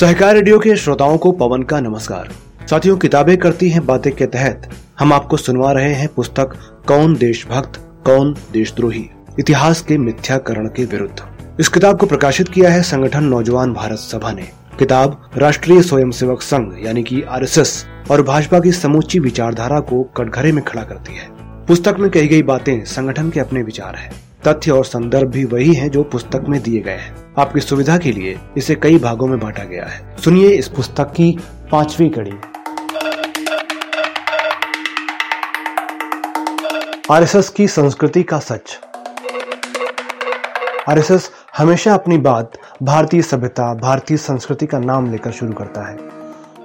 सहकार radio के श्रोताओं को पवन का नमस्कार। साथियों, किताबें करती हैं बातें के तहत। हम आपको सुनवा रहे हैं पुस्तक, कौन देशभक्त, कौन देशद्रोही? इतिहास के मिथ्याकरण के विरुद्ध। इस किताब को प्रकाशित किया है संगठन नौजवान भारत सभा ने। किताब, राष्ट्रीय स्वयंसेवक संघ, यानी कि आरएसएस, और भाजपा की समूची विचारधारा को कटघरे में खड़ा करती है। पुस्तक में कही गई बातें संगठन के अपने विचार हैं। तथ्य और संदर्भ भी वही हैं जो पुस्तक में दिए गए हैं। आपकी सुविधा के लिए इसे कई भागों में बांटा गया है। सुनिए इस पुस्तक की पांचवी कड़ी। आरएसएस की संस्कृति का सच। आरएसएस हमेशा अपनी बात भारतीय सभ्यता, भारतीय संस्कृति का नाम लेकर शुरू करता है।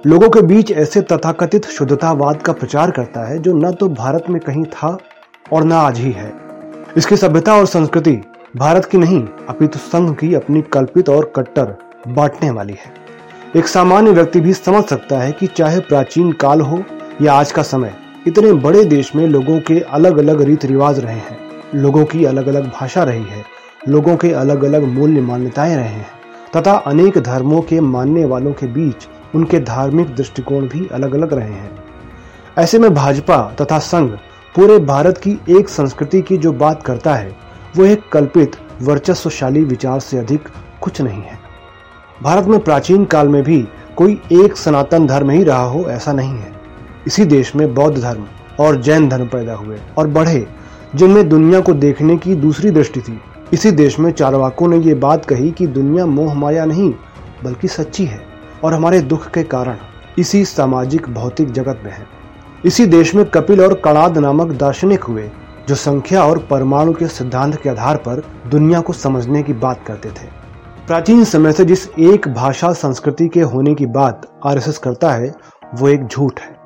लोगों के बीच ऐसे तथाकथित शुद्धतावाद का प्रचार करता है जो न तो भारत में कहीं था और न आज ही है। इसकी सभ्यता और संस्कृति भारत की नहीं, अपितु संघ की अपनी कल्पित और कट्टर बांटने वाली है। एक सामान्य व्यक्ति भी समझ सकता है कि चाहे प्राचीन काल हो या आज का समय, इतने बड़े देश में लोगों के अलग अलग रीति रिवाज रहे हैं। लोगों की अलग अलग भाषा रही है। लोगों के अलग अलग मूल्य मान्यताएँ रहे हैं। तथा अनेक धर्मों के मानने वालों के बीच उनके धार्मिक दृष्टिकोण भी अलग अलग रहे हैं। ऐसे में भाजपा तथा संघ पूरे भारत की एक संस्कृति की जो बात करता है, वो एक कल्पित, वर्चस्वशाली विचार से अधिक कुछ नहीं है। भारत में प्राचीन काल में भी कोई एक सनातन धर्म ही रहा हो, ऐसा नहीं है। इसी देश में बौद्ध धर्म और जैन धर्म पैदा हुए और बढ़े, जिनमें दुनिया को देखने की दूसरी दृष्टि थी। इसी देश में चारवाकों ने ये बात कही कि दुनिया मोह माया नहीं, बल्कि सच्ची है और हमारे दुख के कारण इसी सामाजिक, भौतिक जगत में है। इसी देश में कपिल और कणाद नामक दार्शनिक हुए, जो संख्या और परमाणु के सिद्धांत के आधार पर दुनिया को समझने की बात करते थे। प्राचीन समय से जिस एक भाषा संस्कृति के होने की बात आरएसएस करता है, वो एक झूठ है।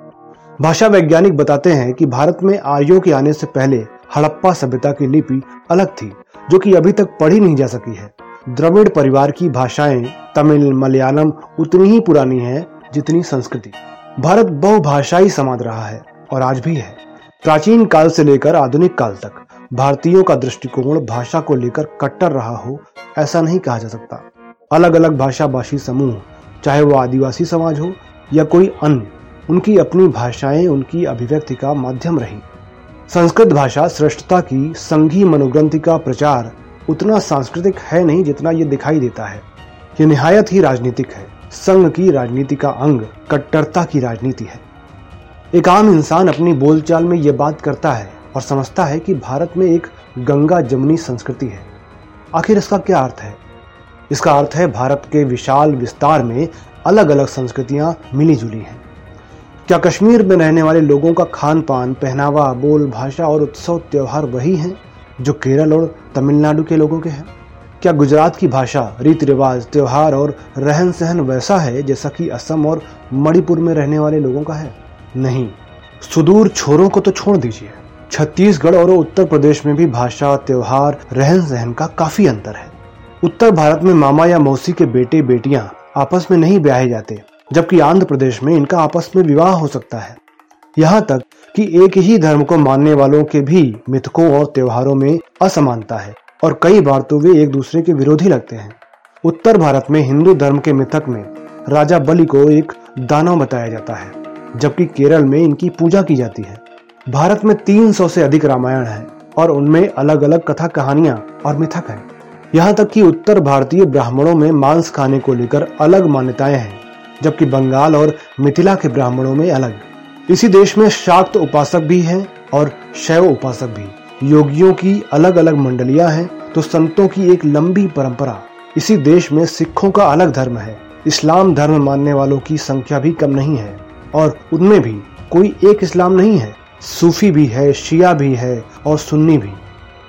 भाषा वैज्ञानिक बताते हैं कि भारत में आर्यों के आने से पहले हड़प्पा सभ्यता की लिपि अलग थी, जो कि अभी तक पढ़ी नहीं जा सकी है। द्रविड़ परिवार की भाषाएँ तमिल, मलयालम उतनी ही पुरानी है जितनी संस्कृति। भारत बहुभाषाई समाज रहा है और आज भी है। प्राचीन काल से लेकर आधुनिक काल तक भारतीयों का दृष्टिकोण भाषा को लेकर कट्टर रहा हो, ऐसा नहीं कहा जा सकता। अलग अलग भाषा भाषी समूह, चाहे वो आदिवासी समाज हो या कोई अन्य, उनकी अपनी भाषाएँ, उनकी अभिव्यक्ति का माध्यम रही। संस्कृत भाषा श्रेष्ठता की संघी मनोग्रंथि का प्रचार उतना सांस्कृतिक है नहीं जितना ये दिखाई देता है। ये निहायत ही राजनीतिक है। संघ की राजनीति का अंग कट्टरता की राजनीति है। एक आम इंसान अपनी बोलचाल में यह बात करता है और समझता है कि भारत में एक गंगा जमुनी संस्कृति है। आखिर इसका क्या अर्थ है? इसका अर्थ है भारत के विशाल विस्तार में अलग अलग संस्कृतियाँ मिली जुली हैं। क्या कश्मीर में रहने वाले लोगों का खान पान पहनावा, बोल, भाषा और उत्सव त्योहार वही हैं जो केरल और तमिलनाडु के लोगों के हैं? क्या गुजरात की भाषा रीति रिवाज त्योहार और रहन सहन वैसा है जैसा कि असम और मणिपुर में रहने वाले लोगों का है? नहीं। सुदूर छोरों को तो छोड़ दीजिए। छत्तीसगढ़ और उत्तर प्रदेश में भी भाषा, त्योहार रहन सहन का काफ़ी अंतर है। उत्तर भारत में मामा या मौसी के बेटे, बेटियाँ आपस में नहीं ब्याहे जाते, जबकि आंध्र प्रदेश में इनका आपस में विवाह हो सकता है। यहाँ तक कि एक ही धर्म को मानने वालों के भी मिथकों और त्योहारों में असमानता है। और कई बार तो वे एक दूसरे के विरोधी लगते हैं। उत्तर भारत में हिंदू धर्म के मिथक में राजा बलि को एक दानव बताया जाता है, जबकि केरल में इनकी पूजा की जाती है। भारत में 300 से अधिक रामायण है और उनमें अलग अलग कथा कहानियाँ और मिथक हैं। यहाँ तक कि उत्तर भारतीय ब्राह्मणों में मांस खाने को लेकर अलग मान्यताएँ हैं, जबकि बंगाल और मिथिला के ब्राह्मणों में अलग। इसी देश में शाक्त उपासक भी हैं और शैव उपासक भी। योगियों की अलग अलग मंडलियाँ हैं तो संतों की एक लंबी परंपरा। इसी देश में सिखों का अलग धर्म है। इस्लाम धर्म मानने वालों की संख्या भी कम नहीं है, और उनमें भी कोई एक इस्लाम नहीं है। सूफी भी है, शिया भी है, और सुन्नी भी।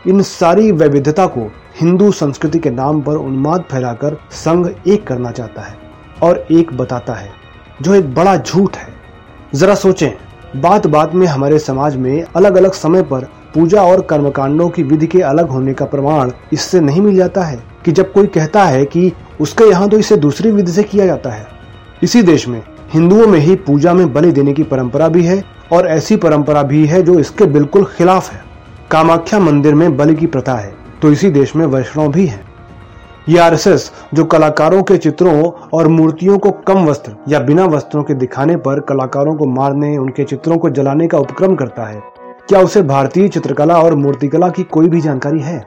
इन सारी वैविध्यता को हिंदू संस्कृति के नाम पर उन्माद फैलाकर संघ एक करना चाहता है, और एक बताता है, जो एक बड़ा झूठ है। जरा सोचें बात बात में हमारे समाज में अलग अलग समय पर पूजा और कर्मकांडों की विधि के अलग होने का प्रमाण इससे नहीं मिल जाता है कि जब कोई कहता है कि उसके यहाँ तो इसे दूसरी विधि से किया जाता है। इसी देश में, हिंदुओं में ही पूजा में बलि देने की परंपरा भी है और ऐसी परंपरा भी है जो इसके बिल्कुल खिलाफ है। कामाख्या मंदिर में बलि की प्रथा है तो इसी देश में वैष्णव भी है। ये जो कलाकारों के चित्रों और मूर्तियों को कम वस्त्र या बिना वस्त्रों के दिखाने पर कलाकारों को मारने, उनके चित्रों को जलाने का उपक्रम करता है क्या उसे भारतीय चित्रकला और मूर्तिकला की कोई भी जानकारी है?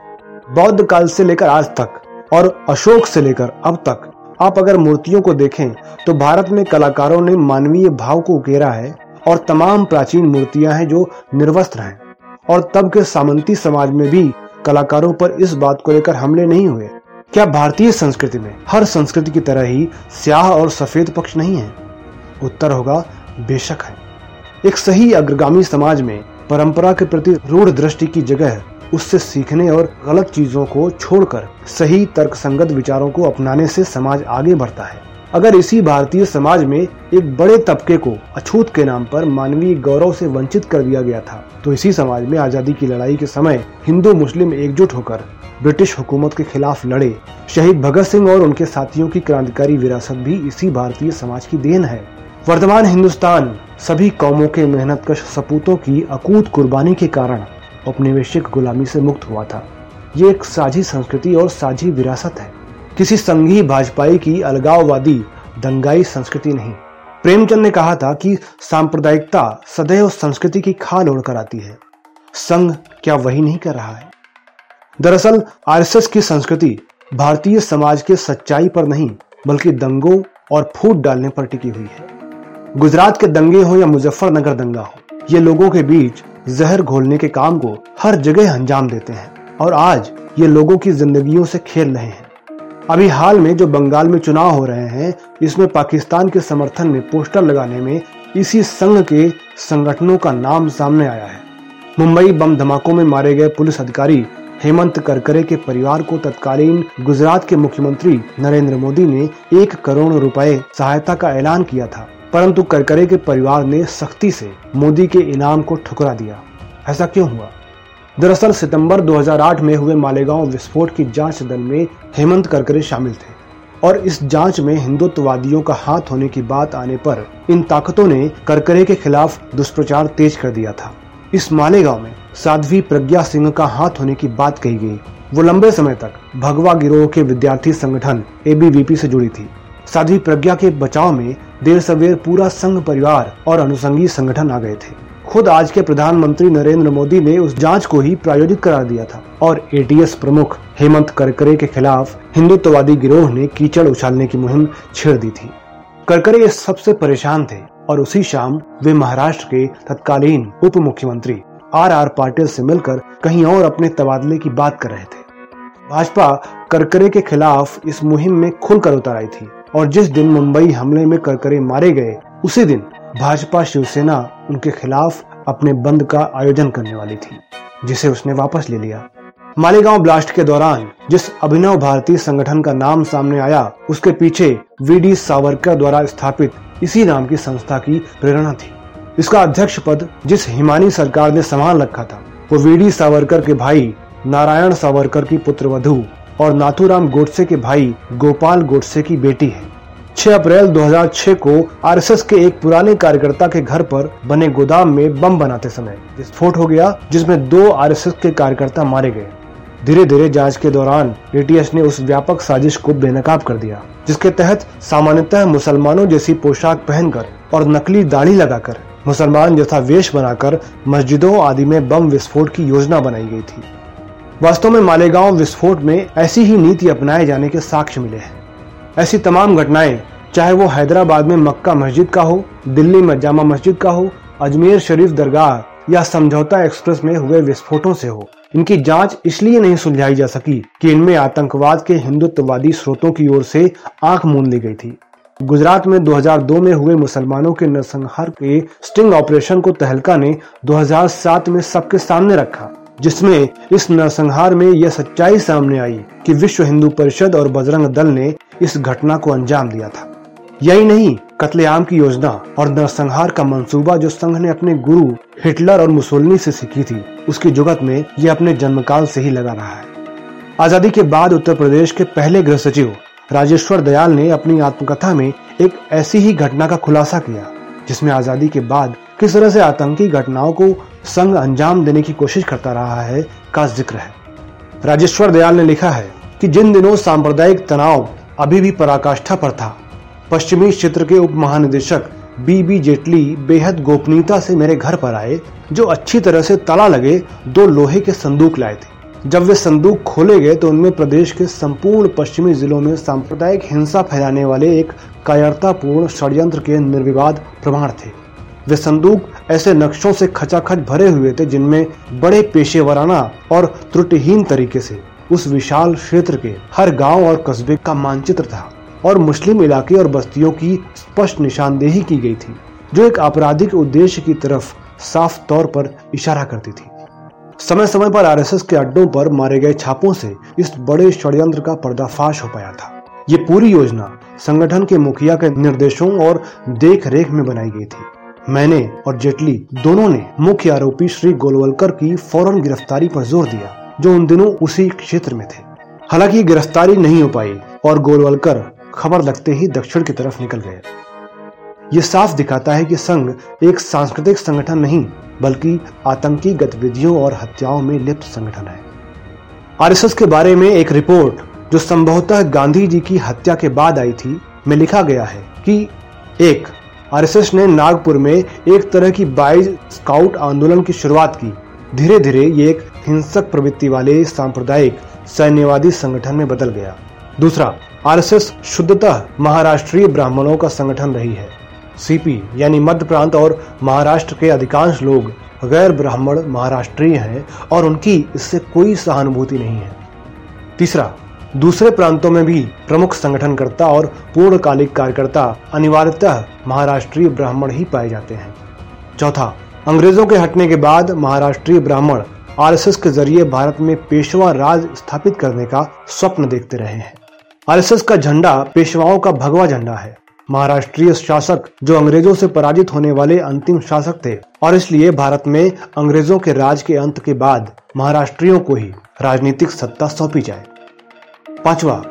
बौद्ध काल से लेकर आज तक और अशोक से लेकर अब तक आप अगर मूर्तियों को देखें तो भारत में कलाकारों ने मानवीय भाव को उकेरा है और तमाम प्राचीन मूर्तियाँ हैं जो निर्वस्त्र हैं। और तब के सामंती समाज में भी कलाकारों पर इस बात को लेकर हमले नहीं हुए। क्या भारतीय संस्कृति में हर संस्कृति की तरह ही स्याह और सफ़ेद पक्ष नहीं है? उत्तर होगा, बेशक है। एक सही अग्रगामी समाज में परंपरा के प्रति रूढ़ दृष्टि की जगह उससे सीखने और गलत चीज़ों को छोड़कर सही तर्कसंगत विचारों को अपनाने से समाज आगे बढ़ता है। अगर इसी भारतीय समाज में एक बड़े तबके को अछूत के नाम पर मानवीय गौरव से वंचित कर दिया गया था तो इसी समाज में आज़ादी की लड़ाई के समय हिंदू मुस्लिम एकजुट होकर ब्रिटिश हुकूमत के खिलाफ लड़े। शहीद भगत सिंह और उनके साथियों की क्रांतिकारी विरासत भी इसी भारतीय समाज की देन है। वर्तमान हिंदुस्तान सभी कौमों के मेहनतकश सपूतों की अकूत कुर्बानी के कारण औपनिवेशिक गुलामी से मुक्त हुआ था। ये एक साझी संस्कृति और साझी विरासत है। किसी संघी भाजपाई की अलगाववादी, दंगाई संस्कृति नहीं। प्रेमचंद ने कहा था कि सांप्रदायिकता सदैव संस्कृति की खाल ओढ़कर आती है। संघ क्या वही नहीं कर रहा है? दरअसल, आरएसएस की संस्कृति भारतीय समाज के सच्चाई पर नहीं, बल्कि दंगों और फूट डालने पर टिकी हुई है। गुजरात के दंगे हो या मुजफ्फरनगर दंगा हो, ये लोगों के बीच जहर घोलने के काम को हर जगह अंजाम देते हैं और आज ये लोगों की जिंदगियों से खेल रहे हैं। अभी हाल में जो बंगाल में चुनाव हो रहे हैं, इसमें पाकिस्तान के समर्थन में पोस्टर लगाने में इसी संघ के संगठनों का नाम सामने आया है। मुंबई बम धमाकों में मारे गए पुलिस अधिकारी हेमंत करकरे के परिवार को तत्कालीन गुजरात के मुख्यमंत्री नरेंद्र मोदी ने एक करोड़ रुपए सहायता का ऐलान किया था। परंतु करकरे के परिवार ने सख्ती से मोदी के इनाम को ठुकरा दिया। ऐसा क्यों हुआ? दरअसल सितंबर 2008 में हुए मालेगांव विस्फोट की जाँच दल में हेमंत करकरे शामिल थे और इस जाँच में हिंदुत्ववादियों का हाथ होने की बात आने पर इन ताकतों ने करकरे के खिलाफ दुष्प्रचार तेज कर दिया था। इस मालेगांव में साध्वी प्रज्ञा सिंह का हाथ होने की बात कही गई। वो लंबे समय तक भगवा गिरोह के विद्यार्थी संगठन एबीवीपी से जुड़ी थी। साध्वी प्रज्ञा के बचाव में देर सवेर पूरा संघ परिवार और अनुसंगी संगठन आ गए थे। खुद आज के प्रधानमंत्री नरेंद्र मोदी ने उस जाँच को ही प्रायोजित करार दिया था और एटीएस प्रमुख हेमंत करकरे के खिलाफ हिंदुत्ववादी गिरोह ने कीचड़ उछालने की मुहिम छेड़ दी थी। करकरे सबसे परेशान थे और उसी शाम वे महाराष्ट्र के तत्कालीन उप मुख्यमंत्री आर आर पाटिल से मिलकर कहीं और अपने तबादले की बात कर रहे थे। भाजपा करकरे के खिलाफ इस मुहिम में खुलकर उतर आई थी। और जिस दिन मुंबई हमले में करकरे मारे गए, उसी दिन भाजपा शिवसेना उनके खिलाफ अपने बंद का आयोजन करने वाली थी, जिसे उसने वापस ले लिया। मालेगांव ब्लास्ट के दौरान जिस अभिनव भारतीय संगठन का नाम सामने आया, उसके पीछे वी डी सावरकर द्वारा स्थापित इसी नाम की संस्था की प्रेरणा थी। इसका अध्यक्ष पद जिस हिमानी सरकार ने संभाल रखा था, वो वीडी सावरकर के भाई नारायण सावरकर की पुत्र और नाथुराम गोडसे के भाई गोपाल गोडसे की बेटी है। 6 अप्रैल 2006 को आरएसएस के एक पुराने कार्यकर्ता के घर पर बने गोदाम में बम बनाते समय विस्फोट हो गया जिसमें दो आरएसएस के कार्यकर्ता मारे गए। धीरे धीरे जाँच के दौरान एटीएस ने उस व्यापक साजिश को बेनकाब कर दिया, जिसके तहत सामान्यतः मुसलमानों जैसी पोशाक पहनकर और नकली दाढ़ी लगाकर, मुसलमान जैसा वेश बनाकर मस्जिदों आदि में बम विस्फोट की योजना बनाई गई थी। वास्तव में मालेगांव विस्फोट में ऐसी ही नीति अपनाए जाने के साक्ष्य मिले हैं। ऐसी तमाम घटनाएँ, चाहे वो हैदराबाद में मक्का मस्जिद का हो, दिल्ली में जामा मस्जिद का हो, अजमेर शरीफ दरगाह या समझौता एक्सप्रेस में हुए विस्फोटों से हो, इनकी जाँच इसलिए नहीं सुलझाई जा सकी कि इनमें आतंकवाद के हिंदुत्ववादी स्रोतों की ओर से आँख मूंद ली गई थी। गुजरात में 2002 में हुए मुसलमानों के नरसंहार के स्टिंग ऑपरेशन को तहलका ने 2007 में सबके सामने रखा। जिसमें इस नरसंहार में यह सच्चाई सामने आई कि विश्व हिंदू परिषद और बजरंग दल ने इस घटना को अंजाम दिया था। यही नहीं, कत्लेआम की योजना और नरसंहार का मंसूबा जो संघ ने अपने गुरु हिटलर और मुसोलिनी से सीखी थी, उसकी जुगत में यह अपने जन्मकाल से ही लगा रहा है। आज़ादी के बाद उत्तर प्रदेश के पहले गृह सचिव राजेश्वर दयाल ने अपनी आत्मकथा में एक ऐसी ही घटना का खुलासा किया, जिसमें आज़ादी के बाद किस तरह से आतंकी घटनाओं को संघ अंजाम देने की कोशिश करता रहा है, का ज़िक्र है। राजेश्वर दयाल ने लिखा है कि जिन दिनों सांप्रदायिक तनाव अभी भी पराकाष्ठा पर था, पश्चिमी क्षेत्र के उप महानिदेशक बी बी जेटली बेहद गोपनीयता से मेरे घर पर आए, जो अच्छी तरह से ताला लगे दो लोहे के संदूक लाए थे। जब वे संदूक खोले गए तो उनमें प्रदेश के संपूर्ण पश्चिमी जिलों में सांप्रदायिक हिंसा फैलाने वाले एक कायरतापूर्ण षड्यंत्र के निर्विवाद प्रमाण थे। वे संदूक ऐसे नक्शों से खचाखच भरे हुए थे, जिनमें बड़े पेशेवराना और त्रुटिहीन तरीके से उस विशाल क्षेत्र के हर गाँव और कस्बे का मानचित्र था और मुस्लिम इलाके और बस्तियों की स्पष्ट निशानदेही की गई थी, जो एक आपराधिक उद्देश्य की तरफ़ साफ़ तौर पर इशारा करती थी। समय समय पर आरएसएस के अड्डों पर मारे गए छापों से इस बड़े षड्यंत्र का पर्दाफाश हो पाया था। ये पूरी योजना संगठन के मुखिया के निर्देशों और देख रेख में बनाई गई थी। मैंने और जेटली दोनों ने मुख्य आरोपी श्री गोलवलकर की फ़ौरन गिरफ्तारी पर ज़ोर दिया, जो उन दिनों उसी क्षेत्र में थे। हालाँकि गिरफ्तारी नहीं हो पाई और गोलवलकर खबर लगते ही दक्षिण की तरफ़ निकल गए। ये साफ़ दिखाता है कि संघ एक सांस्कृतिक संगठन नहीं, बल्कि आतंकी गतिविधियों और हत्याओं में लिप्त संगठन है। आरएसएस के बारे में एक रिपोर्ट, जो संभवतः गांधी जी की हत्या के बाद आई थी, में लिखा गया है कि एक आरएसएस ने नागपुर में एक तरह की बाइज स्काउट आंदोलन की शुरुआत की। धीरे धीरे ये एक हिंसक प्रवृत्ति वाले सांप्रदायिक, सैन्यवादी संगठन में बदल गया। दूसरा, आरएसएस शुद्धतः महाराष्ट्रीय ब्राह्मणों का संगठन रही है। सीपी, यानी मध्य प्रांत और महाराष्ट्र के अधिकांश लोग गैर ब्राह्मण महाराष्ट्रीय हैं और उनकी इससे कोई सहानुभूति नहीं है। तीसरा दूसरे प्रांतों में भी प्रमुख संगठनकर्ता और पूर्णकालिक कार्यकर्ता अनिवार्यतः महाराष्ट्रीय ब्राह्मण ही पाए जाते हैं। चौथा, अंग्रेज़ों के हटने के बाद महाराष्ट्रीय ब्राह्मण आरएसएस के ज़रिए भारत में पेशवा राज स्थापित करने का स्वप्न देखते रहे हैं। आरएसएस का झंडा पेशवाओं का भगवा झंडा है। महाराष्ट्रीय शासक जो अंग्रेज़ों से पराजित होने वाले अंतिम शासक थे और इसलिए भारत में अंग्रेज़ों के राज के अंत के बाद महाराष्ट्रियों को ही राजनीतिक सत्ता सौंपी जाए। पांचवा,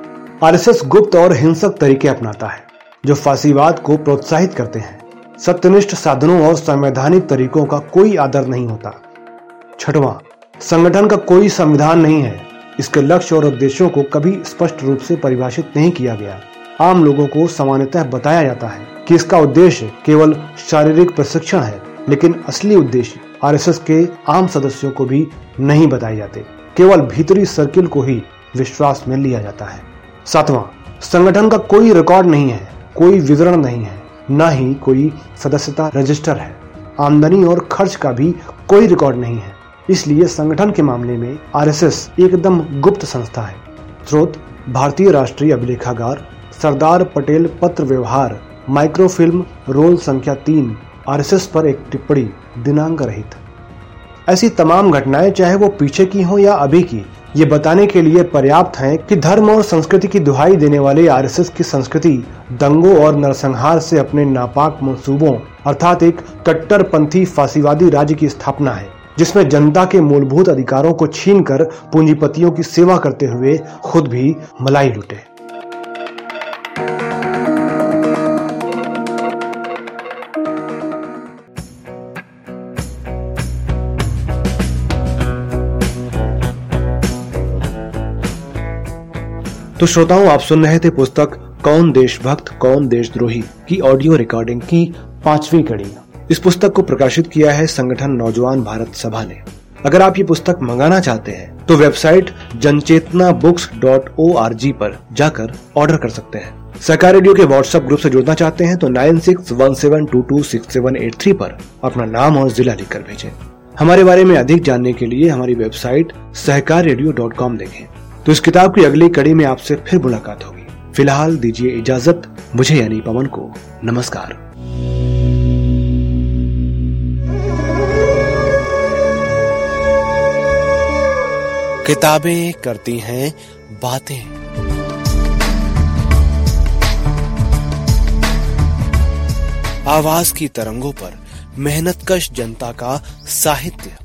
आरएसएस गुप्त और हिंसक तरीके अपनाता है, जो फांसीवाद को प्रोत्साहित करते हैं। सत्यनिष्ठ साधनों और संवैधानिक तरीकों का कोई आदर नहीं होता। छठवां, संगठन का कोई संविधान नहीं है। इसके लक्ष्य और उद्देश्यों को कभी स्पष्ट रूप से परिभाषित नहीं किया गया। आम लोगों को सामान्यतः बताया जाता है कि इसका उद्देश्य केवल शारीरिक प्रशिक्षण है, लेकिन असली उद्देश्य आरएसएस के आम सदस्यों को भी नहीं बताए जाते। केवल भीतरी सर्किल को ही विश्वास में लिया जाता है। सातवां, संगठन का कोई रिकॉर्ड नहीं है, कोई विवरण नहीं है, न ही कोई सदस्यता रजिस्टर है। आमदनी और खर्च का भी कोई रिकॉर्ड नहीं है। इसलिए संगठन के मामले में आरएसएस एकदम गुप्त संस्था है। स्रोत, भारतीय राष्ट्रीय अभिलेखागार सरदार पटेल पत्र व्यवहार, माइक्रोफिल्म, रोल संख्या तीन, आरएसएस पर एक टिप्पणी, दिनांक रहित। ऐसी तमाम घटनाएँ चाहे वो पीछे की हो या अभी की ये बताने के लिए पर्याप्त हैं कि धर्म और संस्कृति की दुहाई देने वाले आरएसएस की संस्कृति दंगों और नरसंहार से अपने नापाक मंसूबों, अर्थात एक कट्टरपंथी फांसीवादी राज्य की स्थापना है, जिसमें जनता के मूलभूत अधिकारों को छीनकर पूंजीपतियों की सेवा करते हुए खुद भी मलाई लुटे। तो श्रोताओं, आप सुन रहे थे पुस्तक, कौन देशभक्त, कौन देशद्रोही की ऑडियो रिकॉर्डिंग की पांचवी कड़ी। इस पुस्तक को प्रकाशित किया है संगठन नौजवान भारत सभा ने। अगर आप ये पुस्तक मंगाना चाहते हैं तो website Janchetna books dot O R G पर जाकर ऑर्डर कर सकते हैं। सरकार रेडियो के व्हाट्सएप ग्रुप से जुड़ना चाहते हैं तो nine six one seven two two six seven eight three पर अपना नाम और जिला लिखकर भेजें। हमारे बारे में अधिक जानने के लिए हमारी website Sahkar radio dot com देखें। तो इस किताब की अगली कड़ी में आपसे फिर मुलाकात होगी। फ़िलहाल दीजिए इजाज़त, मुझे यानी पवन को नमस्कार। किताबें करती हैं बातें। आवाज़ की तरंगों पर मेहनतकश जनता का साहित्य।